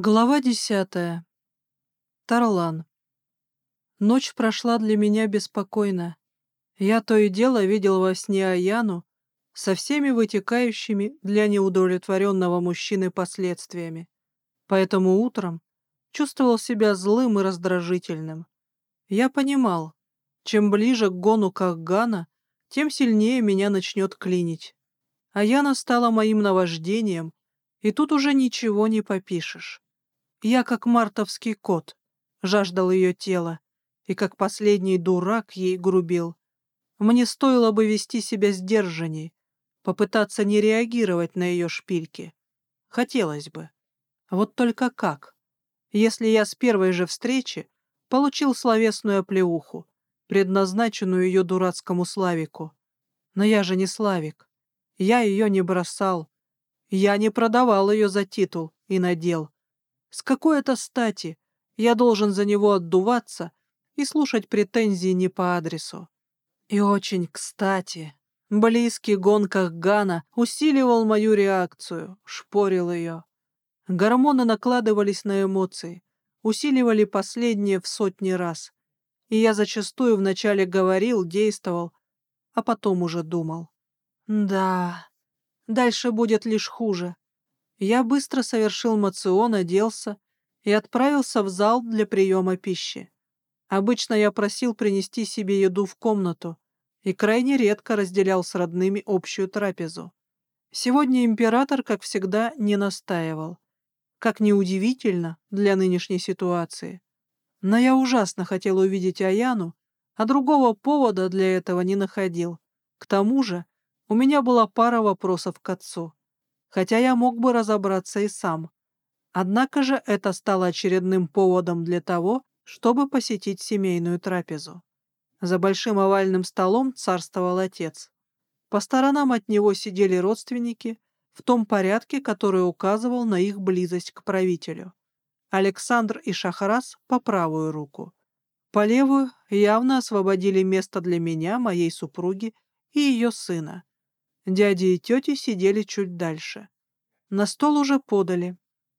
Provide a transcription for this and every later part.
Глава десятая. Тарлан. Ночь прошла для меня беспокойно. Я то и дело видел во сне Аяну со всеми вытекающими для неудовлетворенного мужчины последствиями. Поэтому утром чувствовал себя злым и раздражительным. Я понимал, чем ближе к гону Кахгана, тем сильнее меня начнет клинить. Аяна стала моим наваждением, и тут уже ничего не попишешь. Я, как мартовский кот, жаждал ее тела, и как последний дурак ей грубил. Мне стоило бы вести себя сдержанней, попытаться не реагировать на ее шпильки. Хотелось бы. Вот только как? Если я с первой же встречи получил словесную оплеуху, предназначенную ее дурацкому Славику. Но я же не Славик. Я ее не бросал. Я не продавал ее за титул и надел. С какой это стати я должен за него отдуваться и слушать претензии не по адресу? И очень кстати, близкий гонках Гана усиливал мою реакцию, шпорил ее. Гормоны накладывались на эмоции, усиливали последние в сотни раз. И я зачастую вначале говорил, действовал, а потом уже думал. Да, дальше будет лишь хуже. Я быстро совершил мацион, оделся и отправился в зал для приема пищи. Обычно я просил принести себе еду в комнату и крайне редко разделял с родными общую трапезу. Сегодня император, как всегда, не настаивал. Как неудивительно для нынешней ситуации. Но я ужасно хотел увидеть Аяну, а другого повода для этого не находил. К тому же у меня была пара вопросов к отцу хотя я мог бы разобраться и сам. Однако же это стало очередным поводом для того, чтобы посетить семейную трапезу. За большим овальным столом царствовал отец. По сторонам от него сидели родственники в том порядке, который указывал на их близость к правителю. Александр и Шахрас по правую руку. По левую явно освободили место для меня, моей супруги и ее сына. Дяди и тети сидели чуть дальше. На стол уже подали.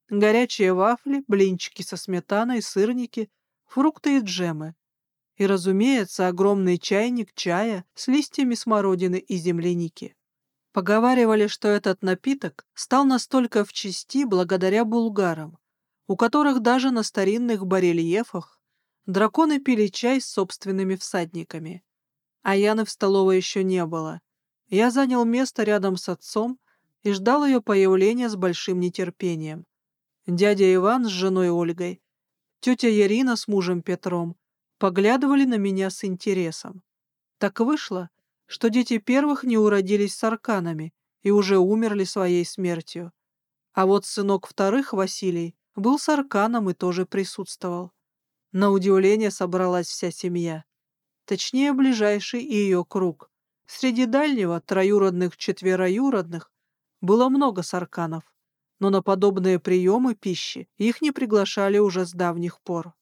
Горячие вафли, блинчики со сметаной, сырники, фрукты и джемы. И, разумеется, огромный чайник чая с листьями смородины и земляники. Поговаривали, что этот напиток стал настолько в чести благодаря булгарам, у которых даже на старинных барельефах драконы пили чай с собственными всадниками. А Яны в столовой еще не было. Я занял место рядом с отцом и ждал ее появления с большим нетерпением. Дядя Иван с женой Ольгой, тетя Ярина с мужем Петром поглядывали на меня с интересом. Так вышло, что дети первых не уродились с арканами и уже умерли своей смертью. А вот сынок вторых, Василий, был с арканом и тоже присутствовал. На удивление собралась вся семья. Точнее, ближайший и ее круг. Среди дальнего, троюродных, четвероюродных, было много сарканов, но на подобные приемы пищи их не приглашали уже с давних пор.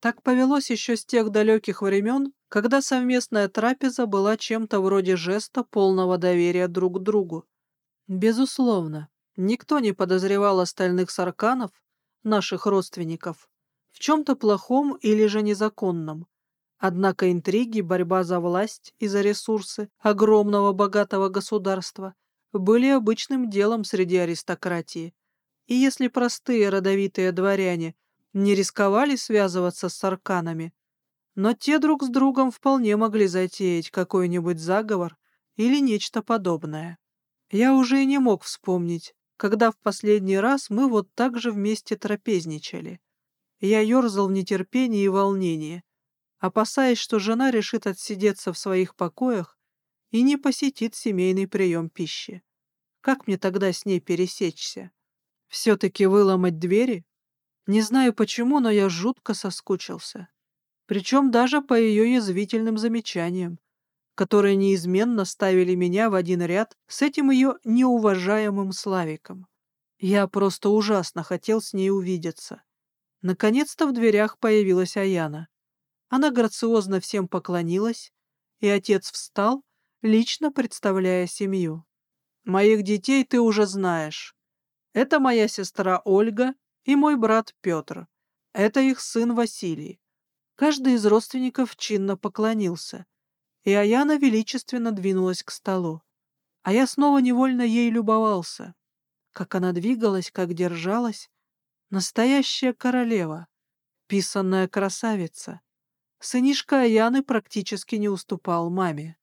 Так повелось еще с тех далеких времен, когда совместная трапеза была чем-то вроде жеста полного доверия друг к другу. Безусловно, никто не подозревал остальных сарканов, наших родственников, в чем-то плохом или же незаконном, Однако интриги, борьба за власть и за ресурсы огромного богатого государства были обычным делом среди аристократии. И если простые родовитые дворяне не рисковали связываться с арканами, но те друг с другом вполне могли затеять какой-нибудь заговор или нечто подобное. Я уже и не мог вспомнить, когда в последний раз мы вот так же вместе трапезничали. Я ерзал в нетерпении и волнении, опасаясь, что жена решит отсидеться в своих покоях и не посетит семейный прием пищи. Как мне тогда с ней пересечься? Все-таки выломать двери? Не знаю почему, но я жутко соскучился. Причем даже по ее язвительным замечаниям, которые неизменно ставили меня в один ряд с этим ее неуважаемым Славиком. Я просто ужасно хотел с ней увидеться. Наконец-то в дверях появилась Аяна. Она грациозно всем поклонилась, и отец встал, лично представляя семью. «Моих детей ты уже знаешь. Это моя сестра Ольга и мой брат Петр. Это их сын Василий. Каждый из родственников чинно поклонился, и Аяна величественно двинулась к столу. А я снова невольно ей любовался. Как она двигалась, как держалась. Настоящая королева, писанная красавица. Сынишка Аяны практически не уступал маме.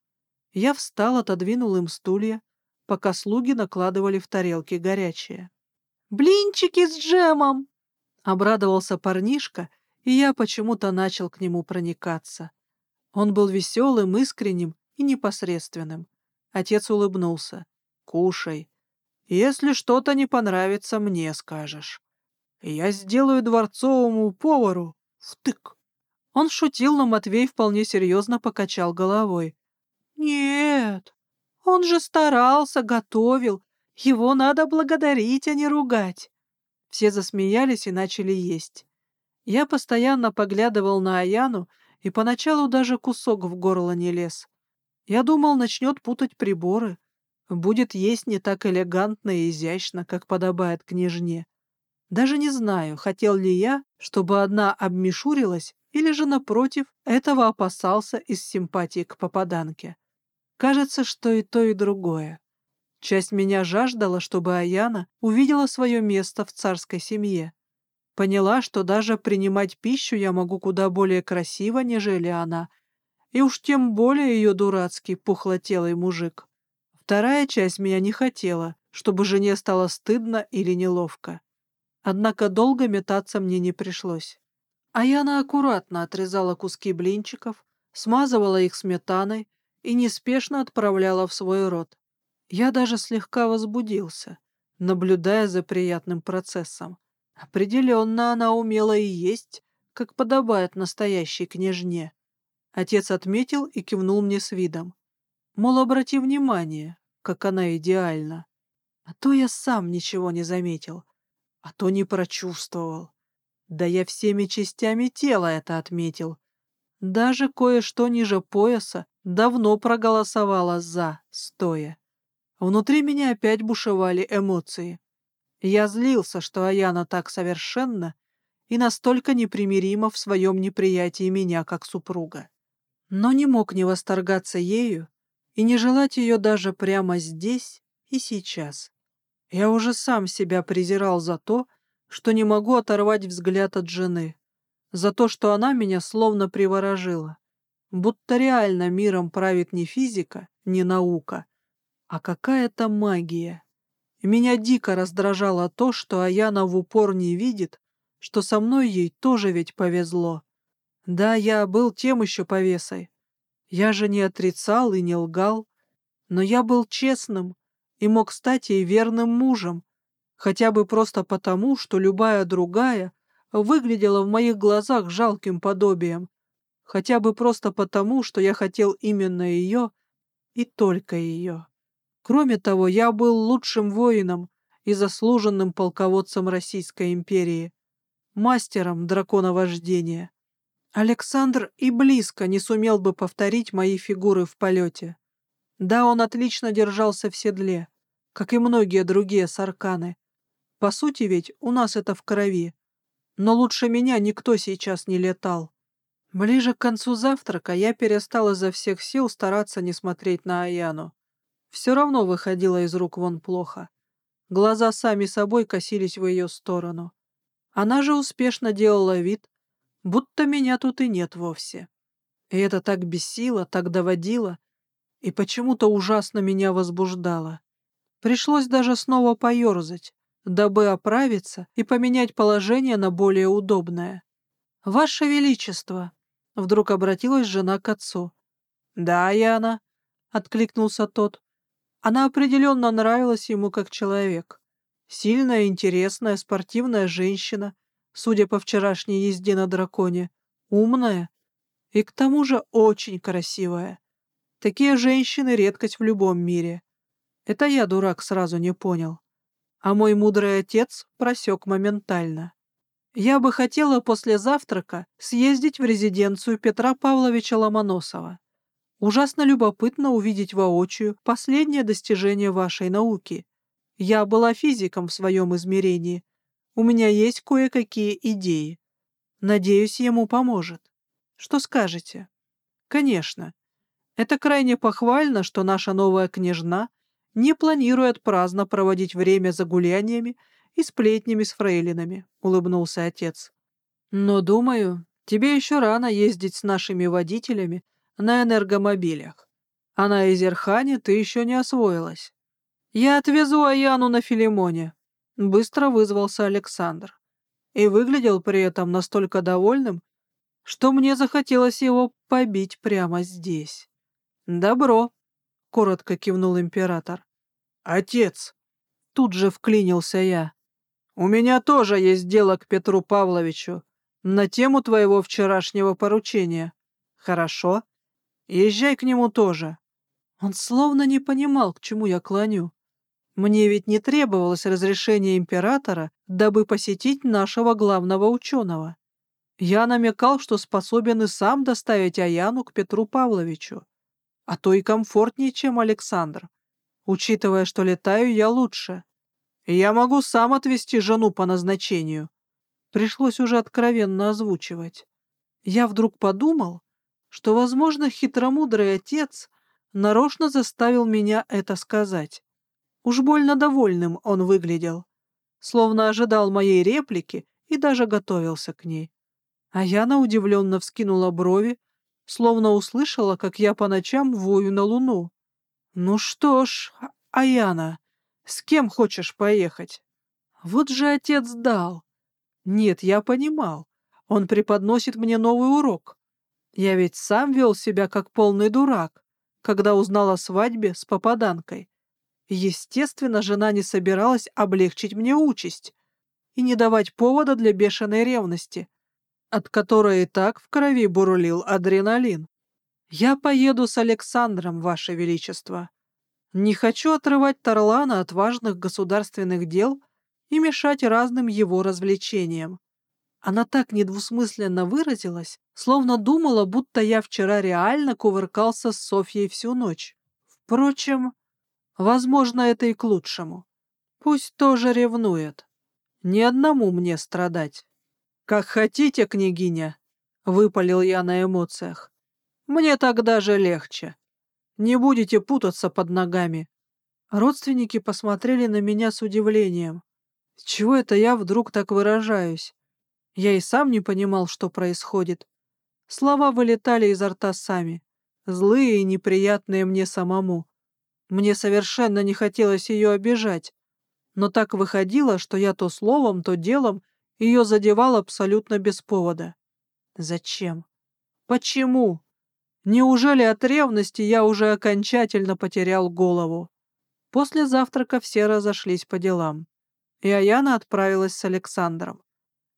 Я встал, отодвинул им стулья, пока слуги накладывали в тарелки горячее. «Блинчики с джемом!» — обрадовался парнишка, и я почему-то начал к нему проникаться. Он был веселым, искренним и непосредственным. Отец улыбнулся. «Кушай. Если что-то не понравится, мне скажешь. Я сделаю дворцовому повару втык». Он шутил, но Матвей вполне серьезно покачал головой. «Нет, он же старался, готовил. Его надо благодарить, а не ругать». Все засмеялись и начали есть. Я постоянно поглядывал на Аяну, и поначалу даже кусок в горло не лез. Я думал, начнет путать приборы, будет есть не так элегантно и изящно, как подобает княжне. Даже не знаю, хотел ли я, чтобы одна обмешурилась, или же, напротив, этого опасался из симпатии к попаданке. Кажется, что и то, и другое. Часть меня жаждала, чтобы Аяна увидела свое место в царской семье. Поняла, что даже принимать пищу я могу куда более красиво, нежели она, и уж тем более ее дурацкий пухлотелый мужик. Вторая часть меня не хотела, чтобы жене стало стыдно или неловко. Однако долго метаться мне не пришлось. Аяна аккуратно отрезала куски блинчиков, смазывала их сметаной и неспешно отправляла в свой рот. Я даже слегка возбудился, наблюдая за приятным процессом. Определенно она умела и есть, как подобает настоящей княжне. Отец отметил и кивнул мне с видом. Мол, обрати внимание, как она идеальна. А то я сам ничего не заметил, а то не прочувствовал. Да я всеми частями тела это отметил. Даже кое-что ниже пояса давно проголосовало «за», стоя. Внутри меня опять бушевали эмоции. Я злился, что Аяна так совершенна и настолько непримирима в своем неприятии меня как супруга. Но не мог не восторгаться ею и не желать ее даже прямо здесь и сейчас. Я уже сам себя презирал за то, что не могу оторвать взгляд от жены, за то, что она меня словно приворожила, будто реально миром правит не физика, не наука, а какая-то магия. Меня дико раздражало то, что Аяна в упор не видит, что со мной ей тоже ведь повезло. Да, я был тем еще повесой. Я же не отрицал и не лгал, но я был честным и мог стать ей верным мужем, хотя бы просто потому, что любая другая выглядела в моих глазах жалким подобием, хотя бы просто потому, что я хотел именно ее и только ее. Кроме того, я был лучшим воином и заслуженным полководцем Российской империи, мастером драконовождения. Александр и близко не сумел бы повторить мои фигуры в полете. Да, он отлично держался в седле, как и многие другие сарканы. По сути ведь у нас это в крови. Но лучше меня никто сейчас не летал. Ближе к концу завтрака я перестал изо всех сил стараться не смотреть на Аяну все равно выходило из рук вон плохо. Глаза сами собой косились в ее сторону. Она же успешно делала вид, будто меня тут и нет вовсе. И это так бесило, так доводило, и почему-то ужасно меня возбуждало. Пришлось даже снова поерзать, дабы оправиться и поменять положение на более удобное. «Ваше Величество!» — вдруг обратилась жена к отцу. «Да, Яна», — откликнулся тот. Она определенно нравилась ему как человек. Сильная, интересная, спортивная женщина, судя по вчерашней езде на драконе, умная и к тому же очень красивая. Такие женщины — редкость в любом мире. Это я, дурак, сразу не понял. А мой мудрый отец просек моментально. Я бы хотела после завтрака съездить в резиденцию Петра Павловича Ломоносова. Ужасно любопытно увидеть воочию последнее достижение вашей науки. Я была физиком в своем измерении, У меня есть кое-какие идеи. Надеюсь, ему поможет. Что скажете? Конечно. Это крайне похвально, что наша новая княжна не планирует праздно проводить время за гуляниями и сплетнями с фрейлинами, — улыбнулся отец. Но, думаю, тебе еще рано ездить с нашими водителями на энергомобилях. А на Изерхане ты еще не освоилась. Я отвезу Аяну на Филимоне, — быстро вызвался Александр. И выглядел при этом настолько довольным, что мне захотелось его побить прямо здесь. «Добро», — коротко кивнул император. «Отец!» — тут же вклинился я. «У меня тоже есть дело к Петру Павловичу на тему твоего вчерашнего поручения. Хорошо? Езжай к нему тоже». Он словно не понимал, к чему я клоню. Мне ведь не требовалось разрешение императора, дабы посетить нашего главного ученого. Я намекал, что способен и сам доставить Аяну к Петру Павловичу, а то и комфортнее, чем Александр, учитывая, что летаю я лучше. Я могу сам отвезти жену по назначению. Пришлось уже откровенно озвучивать. Я вдруг подумал, что, возможно, хитромудрый отец нарочно заставил меня это сказать. Уж больно довольным он выглядел, словно ожидал моей реплики и даже готовился к ней. А Яна удивленно вскинула брови, словно услышала, как я по ночам вою на луну. «Ну что ж, Аяна, с кем хочешь поехать?» Вот же отец дал. Нет, я понимал. Он преподносит мне новый урок. Я ведь сам вел себя как полный дурак, когда узнал о свадьбе с попаданкой. Естественно, жена не собиралась облегчить мне участь и не давать повода для бешеной ревности, от которой и так в крови бурлил адреналин. Я поеду с Александром, Ваше Величество. Не хочу отрывать Тарлана от важных государственных дел и мешать разным его развлечениям. Она так недвусмысленно выразилась, словно думала, будто я вчера реально кувыркался с Софьей всю ночь. Впрочем, Возможно, это и к лучшему. Пусть тоже ревнует. Ни одному мне страдать. Как хотите, княгиня, — выпалил я на эмоциях. Мне тогда же легче. Не будете путаться под ногами. Родственники посмотрели на меня с удивлением. Чего это я вдруг так выражаюсь? Я и сам не понимал, что происходит. Слова вылетали изо рта сами, злые и неприятные мне самому. Мне совершенно не хотелось ее обижать, но так выходило, что я то словом, то делом ее задевал абсолютно без повода. Зачем? Почему? Неужели от ревности я уже окончательно потерял голову? После завтрака все разошлись по делам, и Аяна отправилась с Александром.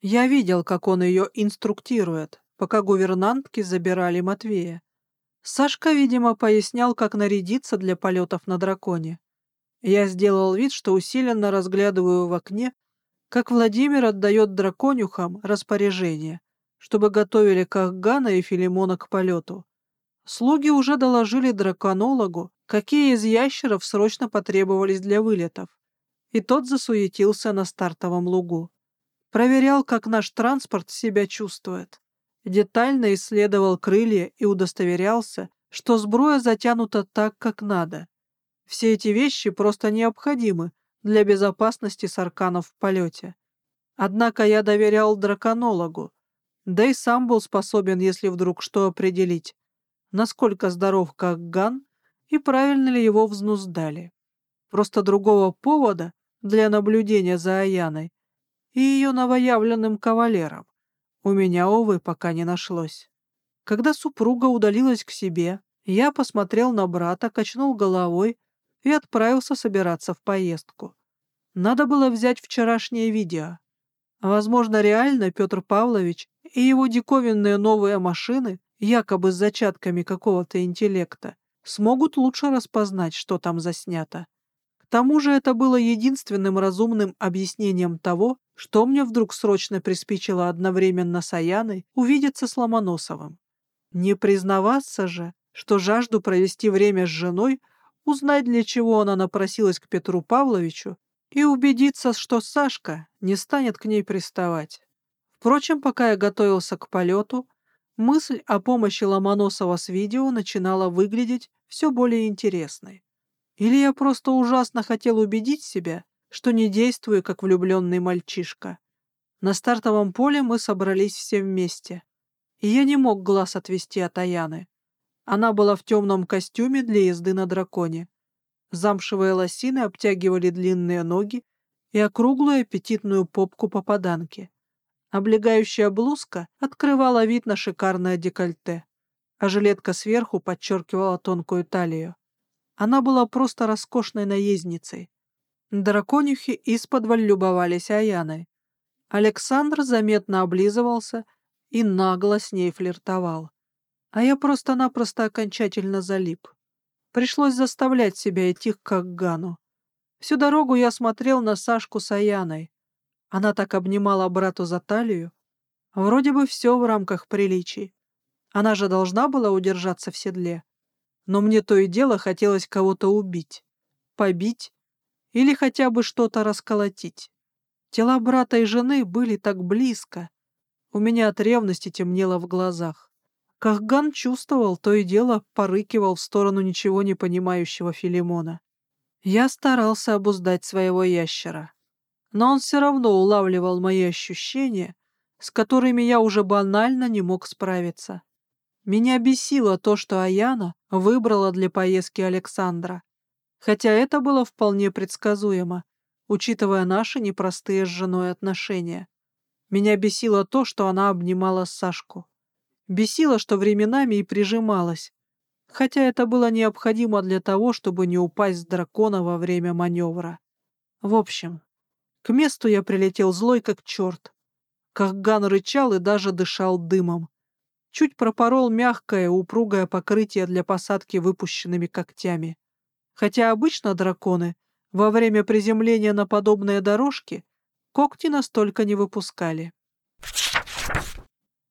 Я видел, как он ее инструктирует, пока гувернантки забирали Матвея. Сашка, видимо, пояснял, как нарядиться для полетов на драконе. Я сделал вид, что усиленно разглядываю в окне, как Владимир отдает драконюхам распоряжение, чтобы готовили Кахгана и Филимона к полету. Слуги уже доложили драконологу, какие из ящеров срочно потребовались для вылетов, и тот засуетился на стартовом лугу. Проверял, как наш транспорт себя чувствует детально исследовал крылья и удостоверялся, что сбруя затянута так, как надо. Все эти вещи просто необходимы для безопасности сарканов в полете. Однако я доверял драконологу, да и сам был способен, если вдруг что определить, насколько здоров как Ган и правильно ли его взнуздали. Просто другого повода для наблюдения за Аяной и ее новоявленным кавалером у меня, увы, пока не нашлось. Когда супруга удалилась к себе, я посмотрел на брата, качнул головой и отправился собираться в поездку. Надо было взять вчерашнее видео. Возможно, реально Петр Павлович и его диковинные новые машины, якобы с зачатками какого-то интеллекта, смогут лучше распознать, что там заснято. К тому же это было единственным разумным объяснением того, что мне вдруг срочно приспичило одновременно с Аяной увидеться с Ломоносовым. Не признаваться же, что жажду провести время с женой, узнать, для чего она напросилась к Петру Павловичу, и убедиться, что Сашка не станет к ней приставать. Впрочем, пока я готовился к полету, мысль о помощи Ломоносова с видео начинала выглядеть все более интересной. Или я просто ужасно хотел убедить себя, что не действую как влюбленный мальчишка. На стартовом поле мы собрались все вместе, и я не мог глаз отвести от Аяны. Она была в темном костюме для езды на драконе. Замшевые лосины обтягивали длинные ноги и округлую аппетитную попку попаданки. Облегающая блузка открывала вид на шикарное декольте, а жилетка сверху подчеркивала тонкую талию. Она была просто роскошной наездницей. Драконюхи исподволь любовались Аяной. Александр заметно облизывался и нагло с ней флиртовал. А я просто-напросто окончательно залип. Пришлось заставлять себя идти к Гану. Всю дорогу я смотрел на Сашку с Аяной. Она так обнимала брату за талию. Вроде бы все в рамках приличий. Она же должна была удержаться в седле. Но мне то и дело хотелось кого-то убить, побить или хотя бы что-то расколотить. Тела брата и жены были так близко. У меня от ревности темнело в глазах. Кахган чувствовал, то и дело порыкивал в сторону ничего не понимающего Филимона. Я старался обуздать своего ящера. Но он все равно улавливал мои ощущения, с которыми я уже банально не мог справиться. Меня бесило то, что Аяна выбрала для поездки Александра. Хотя это было вполне предсказуемо, учитывая наши непростые с женой отношения. Меня бесило то, что она обнимала Сашку. Бесило, что временами и прижималась, хотя это было необходимо для того, чтобы не упасть с дракона во время маневра. В общем, к месту я прилетел злой как черт. Кахган рычал и даже дышал дымом чуть пропорол мягкое, упругое покрытие для посадки выпущенными когтями. Хотя обычно драконы во время приземления на подобные дорожки когти настолько не выпускали.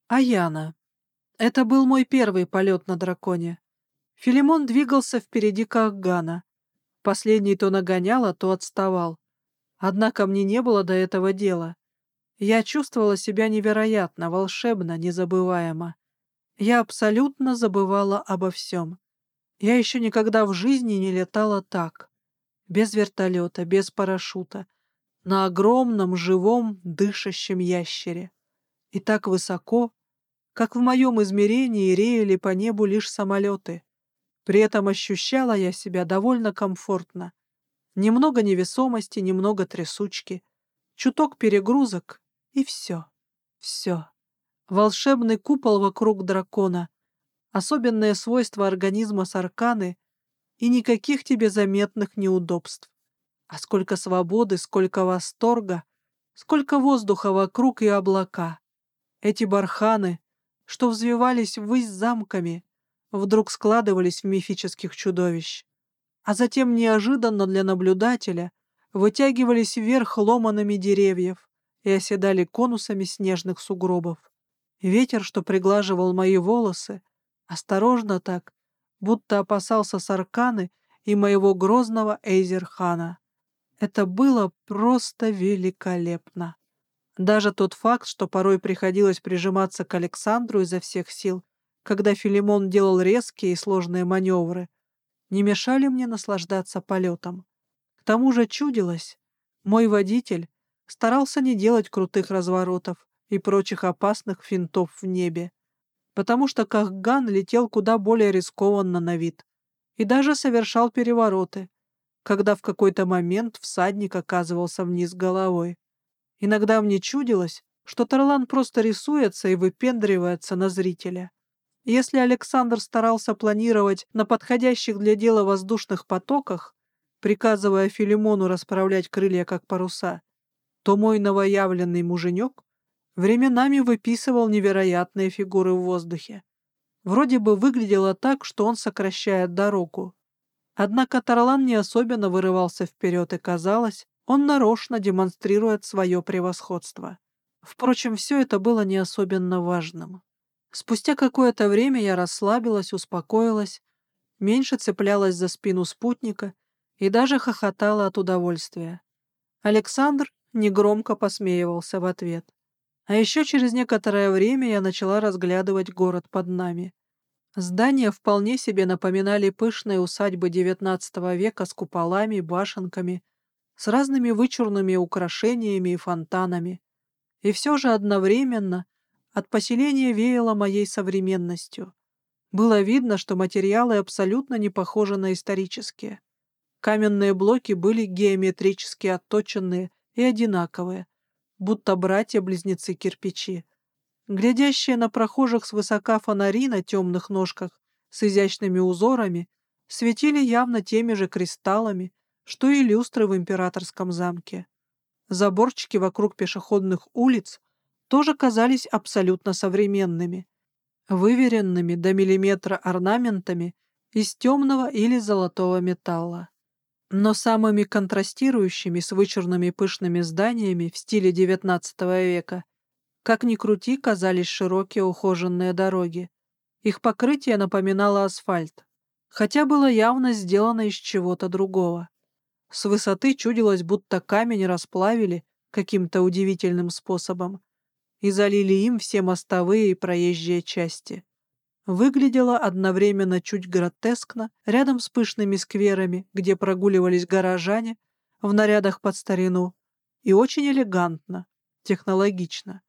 Аяна. Это был мой первый полет на драконе. Филимон двигался впереди Кахгана. Последний то нагонял, а то отставал. Однако мне не было до этого дела. Я чувствовала себя невероятно, волшебно, незабываемо. Я абсолютно забывала обо всем. Я еще никогда в жизни не летала так. Без вертолета, без парашюта. На огромном, живом, дышащем ящере. И так высоко, как в моем измерении реяли по небу лишь самолеты. При этом ощущала я себя довольно комфортно. Немного невесомости, немного трясучки, чуток перегрузок — и все. Все волшебный купол вокруг дракона, особенные свойства организма Сарканы и никаких тебе заметных неудобств. А сколько свободы, сколько восторга, сколько воздуха вокруг и облака. Эти барханы, что взвивались ввысь замками, вдруг складывались в мифических чудовищ, а затем неожиданно для наблюдателя вытягивались вверх ломанами деревьев и оседали конусами снежных сугробов. Ветер, что приглаживал мои волосы, осторожно так, будто опасался Сарканы и моего грозного Эйзерхана. Это было просто великолепно. Даже тот факт, что порой приходилось прижиматься к Александру изо всех сил, когда Филимон делал резкие и сложные маневры, не мешали мне наслаждаться полетом. К тому же чудилось, мой водитель старался не делать крутых разворотов, и прочих опасных финтов в небе, потому что Кахган летел куда более рискованно на вид и даже совершал перевороты, когда в какой-то момент всадник оказывался вниз головой. Иногда мне чудилось, что Тарлан просто рисуется и выпендривается на зрителя. Если Александр старался планировать на подходящих для дела воздушных потоках, приказывая Филимону расправлять крылья как паруса, то мой новоявленный муженек временами выписывал невероятные фигуры в воздухе. Вроде бы выглядело так, что он сокращает дорогу. Однако Тарлан не особенно вырывался вперед, и казалось, он нарочно демонстрирует свое превосходство. Впрочем, все это было не особенно важным. Спустя какое-то время я расслабилась, успокоилась, меньше цеплялась за спину спутника и даже хохотала от удовольствия. Александр негромко посмеивался в ответ. А еще через некоторое время я начала разглядывать город под нами. Здания вполне себе напоминали пышные усадьбы XIX века с куполами, башенками, с разными вычурными украшениями и фонтанами. И все же одновременно от поселения веяло моей современностью. Было видно, что материалы абсолютно не похожи на исторические. Каменные блоки были геометрически отточенные и одинаковые, будто братья-близнецы кирпичи. Глядящие на прохожих свысока фонари на темных ножках с изящными узорами светили явно теми же кристаллами, что и люстры в императорском замке. Заборчики вокруг пешеходных улиц тоже казались абсолютно современными, выверенными до миллиметра орнаментами из темного или золотого металла. Но самыми контрастирующими с вычурными пышными зданиями в стиле XIX века как ни крути, казались широкие ухоженные дороги. Их покрытие напоминало асфальт, хотя было явно сделано из чего-то другого. С высоты чудилось, будто камень расплавили каким-то удивительным способом и залили им все мостовые и проезжие части. Выглядело одновременно чуть гротескно, рядом с пышными скверами, где прогуливались горожане в нарядах под старину, и очень элегантно, технологично.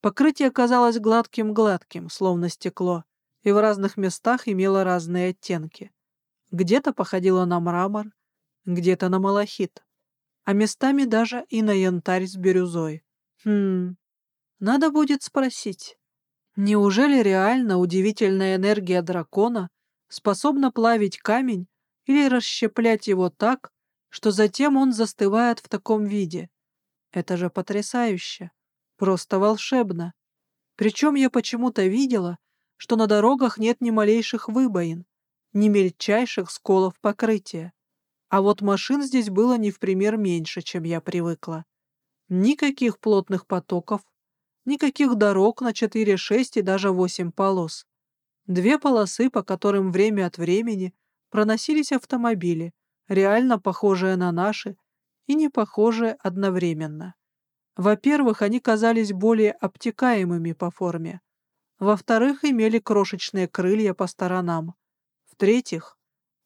Покрытие казалось гладким-гладким, словно стекло, и в разных местах имело разные оттенки. Где-то походило на мрамор, где-то на малахит, а местами даже и на янтарь с бирюзой. Хм, надо будет спросить, неужели реально удивительная энергия дракона способна плавить камень или расщеплять его так, что затем он застывает в таком виде? Это же потрясающе! Просто волшебно. Причем я почему-то видела, что на дорогах нет ни малейших выбоин, ни мельчайших сколов покрытия. А вот машин здесь было не в пример меньше, чем я привыкла. Никаких плотных потоков, никаких дорог на 4, 6 и даже 8 полос. Две полосы, по которым время от времени проносились автомобили, реально похожие на наши и не похожие одновременно. Во-первых, они казались более обтекаемыми по форме. Во-вторых, имели крошечные крылья по сторонам. В-третьих,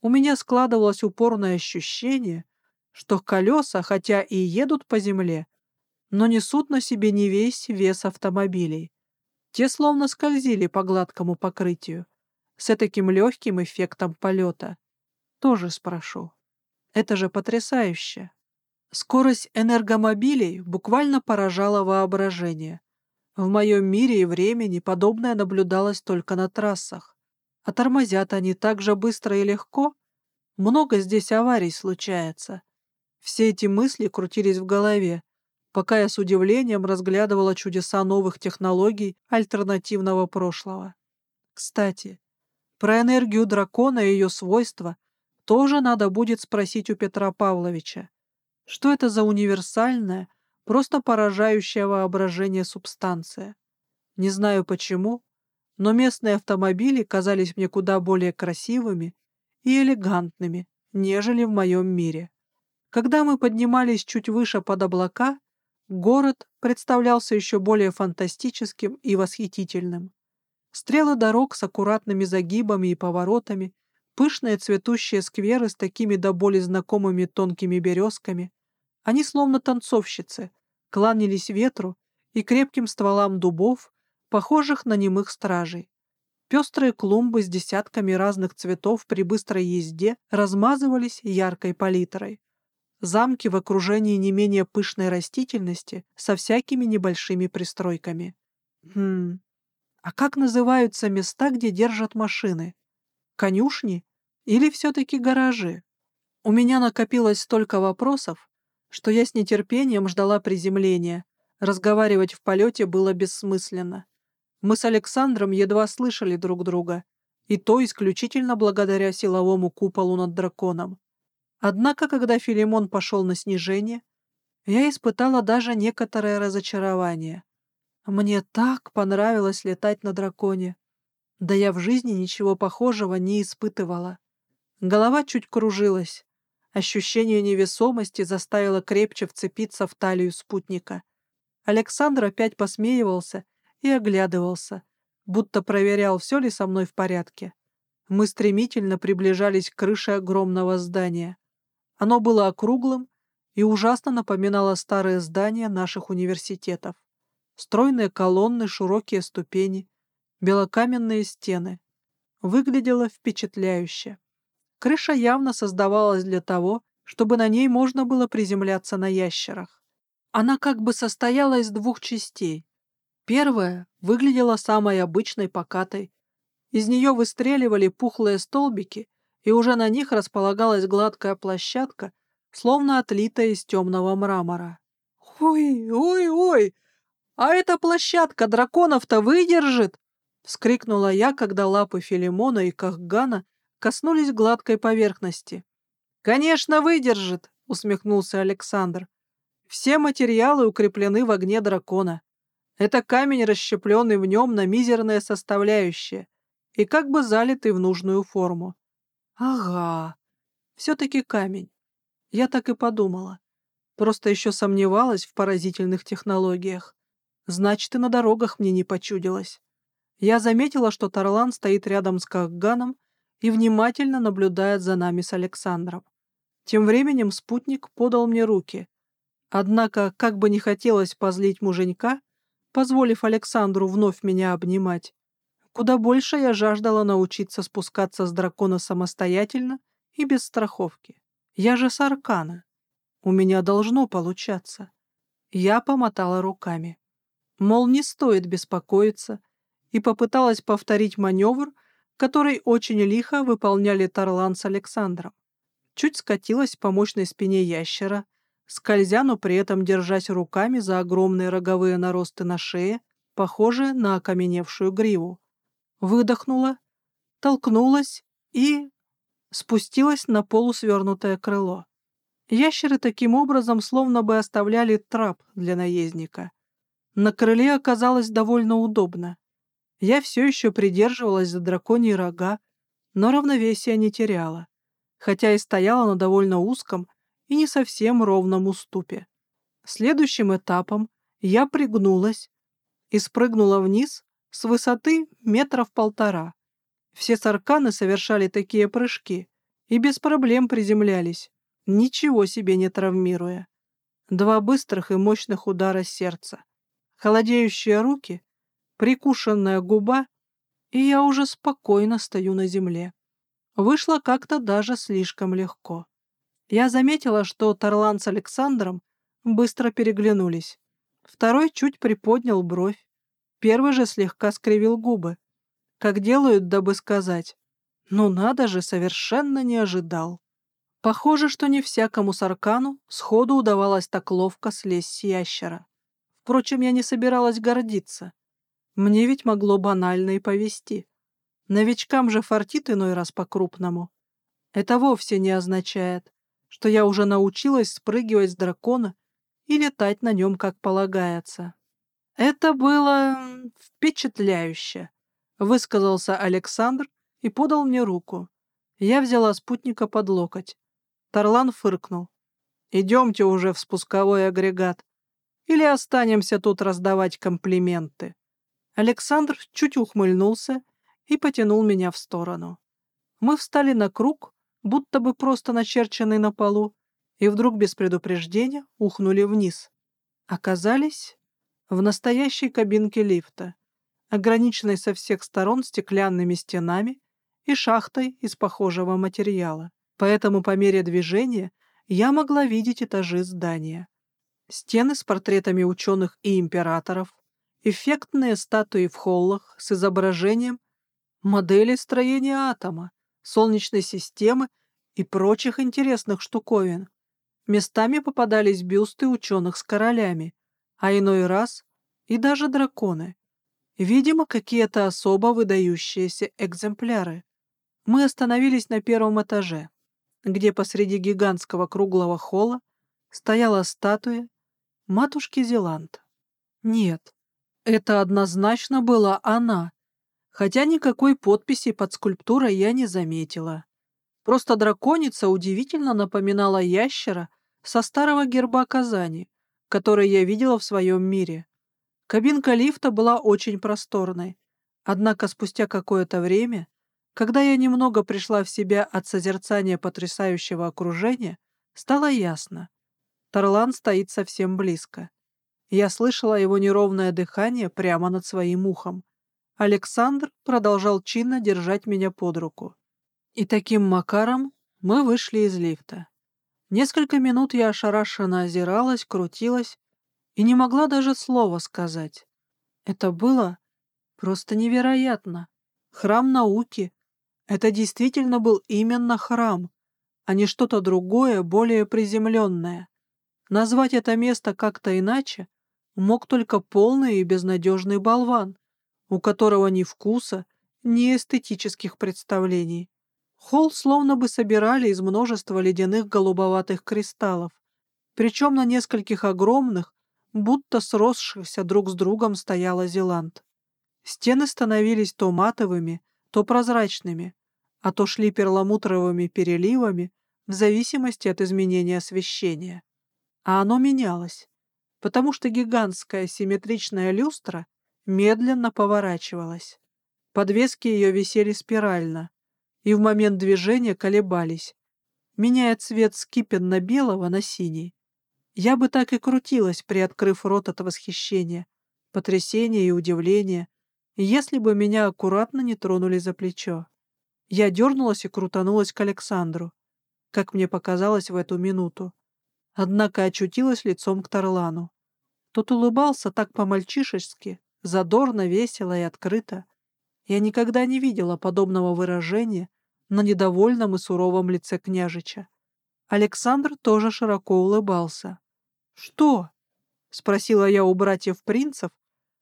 у меня складывалось упорное ощущение, что колеса, хотя и едут по земле, но несут на себе не весь вес автомобилей. Те словно скользили по гладкому покрытию, с таким легким эффектом полета. Тоже спрошу. Это же потрясающе. Скорость энергомобилей буквально поражала воображение. В моем мире и времени подобное наблюдалось только на трассах. А тормозят они так же быстро и легко? Много здесь аварий случается. Все эти мысли крутились в голове, пока я с удивлением разглядывала чудеса новых технологий альтернативного прошлого. Кстати, про энергию дракона и ее свойства тоже надо будет спросить у Петра Павловича. Что это за универсальная, просто поражающая воображение субстанция? Не знаю почему, но местные автомобили казались мне куда более красивыми и элегантными, нежели в моем мире. Когда мы поднимались чуть выше под облака, город представлялся еще более фантастическим и восхитительным. Стрелы дорог с аккуратными загибами и поворотами, пышные цветущие скверы с такими до боли знакомыми тонкими березками, они, словно танцовщицы, кланялись ветру и крепким стволам дубов, похожих на немых стражей. Пестрые клумбы с десятками разных цветов при быстрой езде размазывались яркой палитрой. Замки в окружении не менее пышной растительности со всякими небольшими пристройками. Хм, а как называются места, где держат машины? Конюшни или все-таки гаражи? У меня накопилось столько вопросов, что я с нетерпением ждала приземления. Разговаривать в полете было бессмысленно. Мы с Александром едва слышали друг друга, и то исключительно благодаря силовому куполу над драконом. Однако, когда Филимон пошел на снижение, я испытала даже некоторое разочарование. Мне так понравилось летать на драконе. Да я в жизни ничего похожего не испытывала. Голова чуть кружилась, Ощущение невесомости заставило крепче вцепиться в талию спутника. Александр опять посмеивался и оглядывался, будто проверял, все ли со мной в порядке. Мы стремительно приближались к крыше огромного здания. Оно было округлым и ужасно напоминало старые здания наших университетов. Стройные колонны, широкие ступени, белокаменные стены. Выглядело впечатляюще. Крыша явно создавалась для того, чтобы на ней можно было приземляться на ящерах. Она как бы состояла из двух частей. Первая выглядела самой обычной покатой. Из нее выстреливали пухлые столбики, и уже на них располагалась гладкая площадка, словно отлитая из темного мрамора. «Ой, ой, ой! А эта площадка драконов-то выдержит!» — вскрикнула я, когда лапы Филимона и Кахгана коснулись гладкой поверхности. «Конечно, выдержит!» — усмехнулся Александр. «Все материалы укреплены в огне дракона. Это камень, расщепленный в нем на мизерные составляющие и как бы залитый в нужную форму. Ага, все-таки камень. Я так и подумала. Просто еще сомневалась в поразительных технологиях. Значит, и на дорогах мне не почудилось. Я заметила, что Тарлан стоит рядом с Кахганом и внимательно наблюдает за нами с Александром. Тем временем спутник подал мне руки. Однако, как бы не хотелось позлить муженька, позволив Александру вновь меня обнимать, куда больше я жаждала научиться спускаться с дракона самостоятельно и без страховки. Я же с Аркана. У меня должно получаться. Я помотала руками. Мол, не стоит беспокоиться, и попыталась повторить маневр, который очень лихо выполняли Тарлан с Александром. Чуть скатилась по мощной спине ящера, скользя, но при этом держась руками за огромные роговые наросты на шее, похожие на окаменевшую гриву. Выдохнула, толкнулась и спустилась на полусвернутое крыло. Ящеры таким образом словно бы оставляли трап для наездника. На крыле оказалось довольно удобно. Я все еще придерживалась за драконьи рога, но равновесия не теряла, хотя и стояла на довольно узком и не совсем ровном уступе. Следующим этапом я пригнулась и спрыгнула вниз с высоты метров полтора. Все сарканы совершали такие прыжки и без проблем приземлялись, ничего себе не травмируя. Два быстрых и мощных удара сердца, холодеющие руки, прикушенная губа, и я уже спокойно стою на земле. Вышло как-то даже слишком легко. Я заметила, что Тарлан с Александром быстро переглянулись. Второй чуть приподнял бровь, первый же слегка скривил губы как делают, дабы сказать. Ну надо же, совершенно не ожидал. Похоже, что не всякому саркану сходу удавалось так ловко слезть с ящера. Впрочем, я не собиралась гордиться. Мне ведь могло банально и повести. Новичкам же фартит иной раз по-крупному. Это вовсе не означает, что я уже научилась спрыгивать с дракона и летать на нем, как полагается. Это было впечатляюще. Высказался Александр и подал мне руку. Я взяла спутника под локоть. Тарлан фыркнул. «Идемте уже в спусковой агрегат. Или останемся тут раздавать комплименты». Александр чуть ухмыльнулся и потянул меня в сторону. Мы встали на круг, будто бы просто начерченный на полу, и вдруг без предупреждения ухнули вниз. Оказались в настоящей кабинке лифта ограниченной со всех сторон стеклянными стенами и шахтой из похожего материала. Поэтому по мере движения я могла видеть этажи здания. Стены с портретами ученых и императоров, эффектные статуи в холлах с изображением модели строения атома, солнечной системы и прочих интересных штуковин. Местами попадались бюсты ученых с королями, а иной раз и даже драконы. Видимо, какие-то особо выдающиеся экземпляры. Мы остановились на первом этаже, где посреди гигантского круглого холла стояла статуя матушки Зеланд. Нет, это однозначно была она, хотя никакой подписи под скульптурой я не заметила. Просто драконица удивительно напоминала ящера со старого герба Казани, который я видела в своем мире. Кабинка лифта была очень просторной. Однако спустя какое-то время, когда я немного пришла в себя от созерцания потрясающего окружения, стало ясно. Тарлан стоит совсем близко. Я слышала его неровное дыхание прямо над своим ухом. Александр продолжал чинно держать меня под руку. И таким макаром мы вышли из лифта. Несколько минут я ошарашенно озиралась, крутилась и не могла даже слова сказать. Это было просто невероятно. Храм науки. Это действительно был именно храм, а не что-то другое, более приземленное. Назвать это место как-то иначе мог только полный и безнадежный болван, у которого ни вкуса, ни эстетических представлений. Холл словно бы собирали из множества ледяных голубоватых кристаллов, причем на нескольких огромных, будто сросшихся друг с другом стояла Зеланд. Стены становились то матовыми, то прозрачными, а то шли перламутровыми переливами в зависимости от изменения освещения. А оно менялось потому что гигантская симметричная люстра медленно поворачивалась. Подвески ее висели спирально и в момент движения колебались, меняя цвет с кипенно-белого на синий. Я бы так и крутилась, приоткрыв рот от восхищения, потрясения и удивления, если бы меня аккуратно не тронули за плечо. Я дернулась и крутанулась к Александру, как мне показалось в эту минуту однако очутилась лицом к Тарлану. Тот улыбался так по-мальчишески, задорно, весело и открыто. Я никогда не видела подобного выражения на недовольном и суровом лице княжича. Александр тоже широко улыбался. «Что?» — спросила я у братьев-принцев,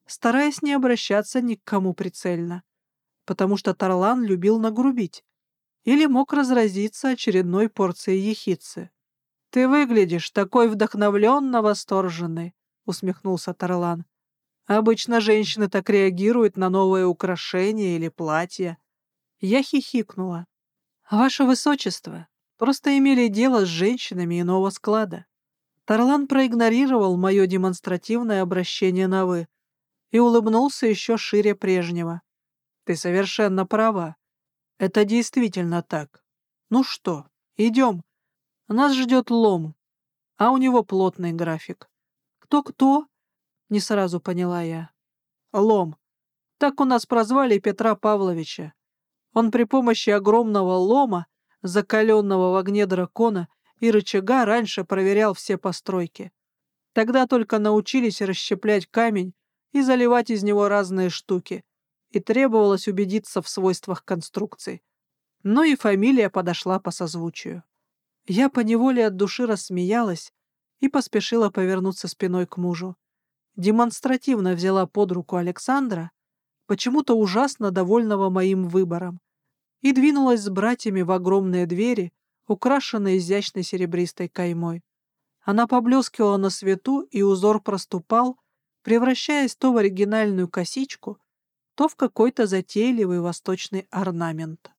стараясь не обращаться ни к кому прицельно, потому что Тарлан любил нагрубить или мог разразиться очередной порцией ехидцы. «Ты выглядишь такой вдохновленно восторженный», — усмехнулся Тарлан. «Обычно женщины так реагируют на новые украшения или платья». Я хихикнула. «Ваше Высочество, просто имели дело с женщинами иного склада». Тарлан проигнорировал мое демонстративное обращение на «вы» и улыбнулся еще шире прежнего. «Ты совершенно права. Это действительно так. Ну что, идем?» Нас ждет лом, а у него плотный график. Кто-кто? Не сразу поняла я. Лом. Так у нас прозвали Петра Павловича. Он при помощи огромного лома, закаленного в огне дракона, и рычага раньше проверял все постройки. Тогда только научились расщеплять камень и заливать из него разные штуки, и требовалось убедиться в свойствах конструкций. Ну и фамилия подошла по созвучию. Я поневоле от души рассмеялась и поспешила повернуться спиной к мужу. Демонстративно взяла под руку Александра, почему-то ужасно довольного моим выбором, и двинулась с братьями в огромные двери, украшенные изящной серебристой каймой. Она поблескивала на свету, и узор проступал, превращаясь то в оригинальную косичку, то в какой-то затейливый восточный орнамент.